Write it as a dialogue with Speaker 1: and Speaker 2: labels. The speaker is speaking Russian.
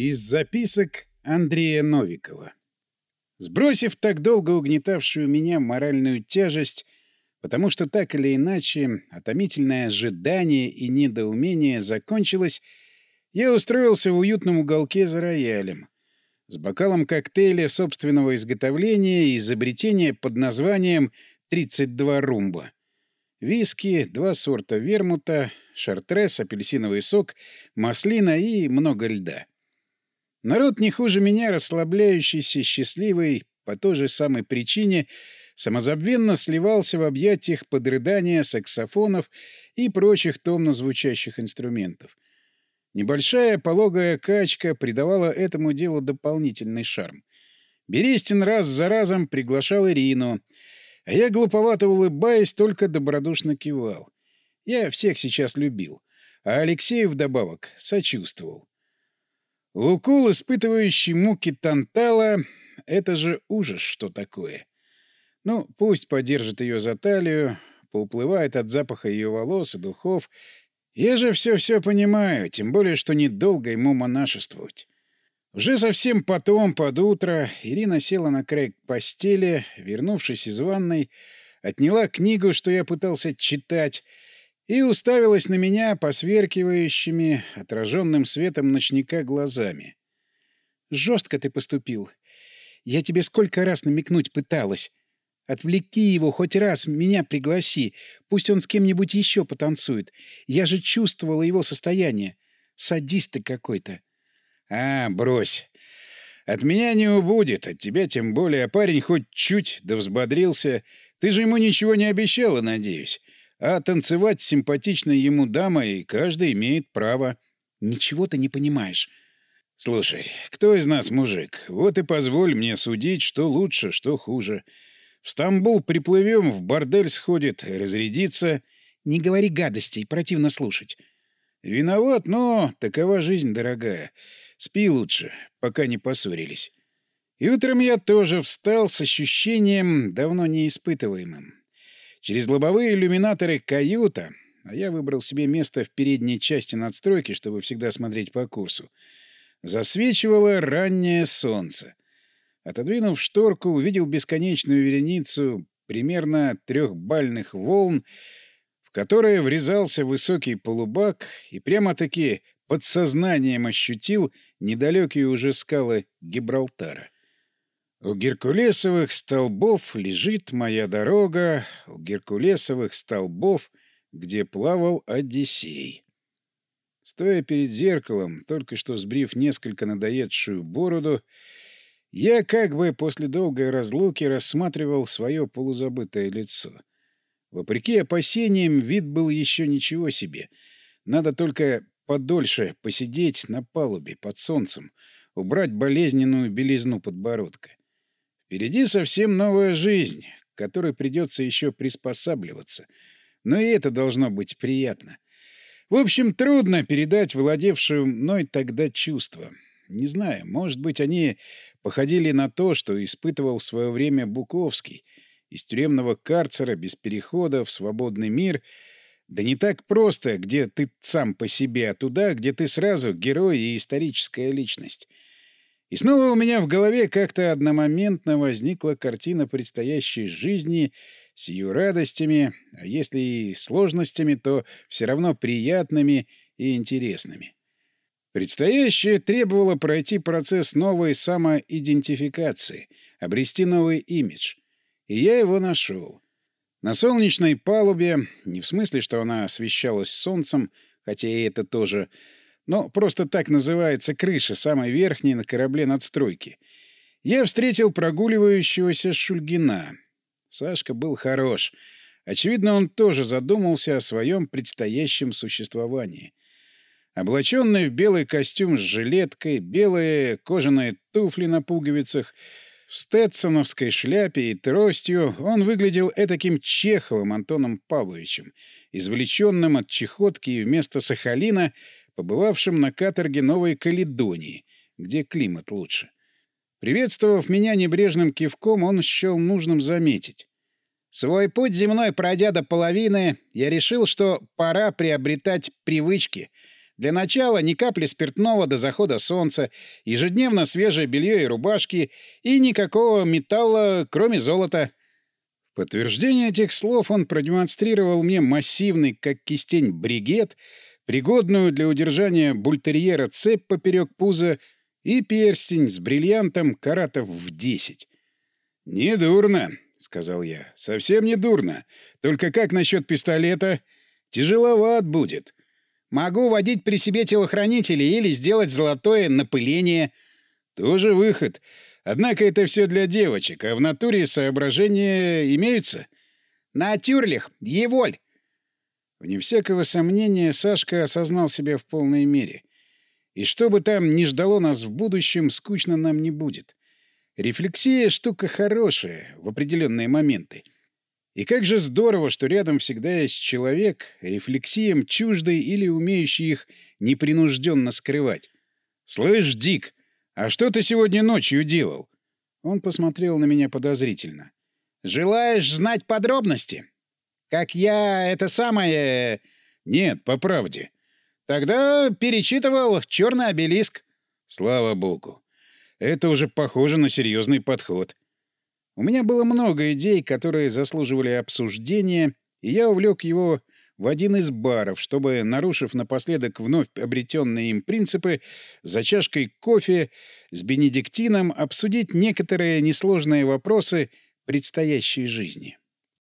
Speaker 1: Из записок Андрея Новикова. Сбросив так долго угнетавшую меня моральную тяжесть, потому что так или иначе отомительное ожидание и недоумение закончилось, я устроился в уютном уголке за роялем, с бокалом коктейля собственного изготовления и изобретения под названием «32 румба». Виски, два сорта вермута, шартрес, апельсиновый сок, маслина и много льда. Народ не хуже меня, расслабляющийся, счастливый, по той же самой причине, самозабвенно сливался в объятиях подрыдания саксофонов и прочих томно звучащих инструментов. Небольшая пологая качка придавала этому делу дополнительный шарм. Берестин раз за разом приглашал Ирину, а я, глуповато улыбаясь, только добродушно кивал. Я всех сейчас любил, а Алексею вдобавок сочувствовал. Лукул, испытывающий муки Тантала, — это же ужас, что такое. Ну, пусть подержит ее за талию, поуплывает от запаха ее волос и духов. Я же все-все понимаю, тем более, что недолго ему монашествовать. Уже совсем потом, под утро, Ирина села на край постели, вернувшись из ванной, отняла книгу, что я пытался читать, и уставилась на меня посверкивающими, отраженным светом ночника глазами. «Жестко ты поступил. Я тебе сколько раз намекнуть пыталась. Отвлеки его хоть раз, меня пригласи. Пусть он с кем-нибудь еще потанцует. Я же чувствовала его состояние. Садист ты какой-то».
Speaker 2: «А, брось. От меня не убудет, от тебя тем более. Парень хоть чуть да взбодрился. Ты же ему ничего не обещала, надеюсь. А танцевать с симпатичной ему дамой каждый имеет право.
Speaker 1: Ничего ты не понимаешь.
Speaker 2: Слушай, кто из нас мужик? Вот и позволь мне судить, что лучше, что хуже. В Стамбул приплывем, в бордель сходит, разрядиться.
Speaker 1: Не говори гадостей, противно слушать.
Speaker 2: Виноват, но такова жизнь, дорогая. Спи лучше, пока не поссорились. И утром я тоже встал с ощущением, давно неиспытываемым. Через лобовые иллюминаторы каюта, а я выбрал себе место в передней части надстройки, чтобы всегда смотреть по курсу, засвечивало раннее солнце. Отодвинув шторку, увидел бесконечную вереницу примерно трехбальных волн, в которые врезался высокий полубак и прямо-таки подсознанием ощутил недалекие уже скалы Гибралтара. У Геркулесовых столбов лежит моя дорога, у Геркулесовых столбов, где плавал Одиссей. Стоя перед зеркалом, только что сбрив несколько надоедшую бороду, я как бы после долгой разлуки рассматривал свое полузабытое лицо. Вопреки опасениям, вид был еще ничего себе. Надо только подольше посидеть на палубе под солнцем, убрать болезненную белизну подбородка. Впереди совсем новая жизнь, к которой придется еще приспосабливаться. Но и это должно быть приятно. В общем, трудно передать владевшую мной тогда чувства. Не знаю, может быть, они походили на то, что испытывал в свое время Буковский. Из тюремного карцера без перехода в свободный мир — да не так просто, где ты сам по себе, а туда, где ты сразу герой и историческая личность. И снова у меня в голове как-то одномоментно возникла картина предстоящей жизни с ее радостями, а если и сложностями, то все равно приятными и интересными. Предстоящее требовало пройти процесс новой самоидентификации, обрести новый имидж. И я его нашел. На солнечной палубе, не в смысле, что она освещалась солнцем, хотя и это тоже, но просто так называется крыша, самой верхней на корабле надстройки. Я встретил прогуливающегося Шульгина. Сашка был хорош. Очевидно, он тоже задумался о своем предстоящем существовании. Облаченный в белый костюм с жилеткой, белые кожаные туфли на пуговицах, в стетсоновской шляпе и тростью он выглядел этаким Чеховым Антоном Павловичем, извлеченным от чехотки и вместо Сахалина побывавшим на каторге Новой Каледонии, где климат лучше. Приветствовав меня небрежным кивком, он счел нужным заметить. Свой путь земной пройдя до половины, я решил, что пора приобретать привычки,
Speaker 1: Для начала ни капли спиртного до захода солнца, ежедневно свежее белье и рубашки, и никакого металла, кроме золота. В подтверждение этих слов он продемонстрировал мне массивный, как кистень, бригет, пригодную для удержания бультерьера цепь поперек пуза и перстень с бриллиантом каратов в десять. «Недурно», — сказал я. «Совсем не дурно. Только как насчет пистолета? Тяжеловат будет. Могу водить при себе телохранителей или сделать золотое напыление. Тоже выход. Однако это все для девочек, а в натуре соображения имеются. На тюрлих, еволь. Вне всякого сомнения, Сашка осознал себя в полной мере. И что бы там ни ждало нас в будущем, скучно нам не будет. Рефлексия — штука хорошая в определенные моменты — и как же здорово, что рядом всегда есть человек, рефлексиям чуждый или умеющий их непринужденно скрывать. «Слышь, Дик, а что ты сегодня ночью делал?» Он посмотрел на меня подозрительно. «Желаешь знать подробности? Как я это самое...» «Нет, по правде. Тогда перечитывал «Черный обелиск». «Слава богу. Это уже похоже на серьезный подход. У меня было много идей, которые заслуживали обсуждения, и я увлек его в один из баров, чтобы, нарушив напоследок вновь обретенные им принципы, за чашкой кофе с бенедиктином обсудить некоторые несложные вопросы предстоящей жизни.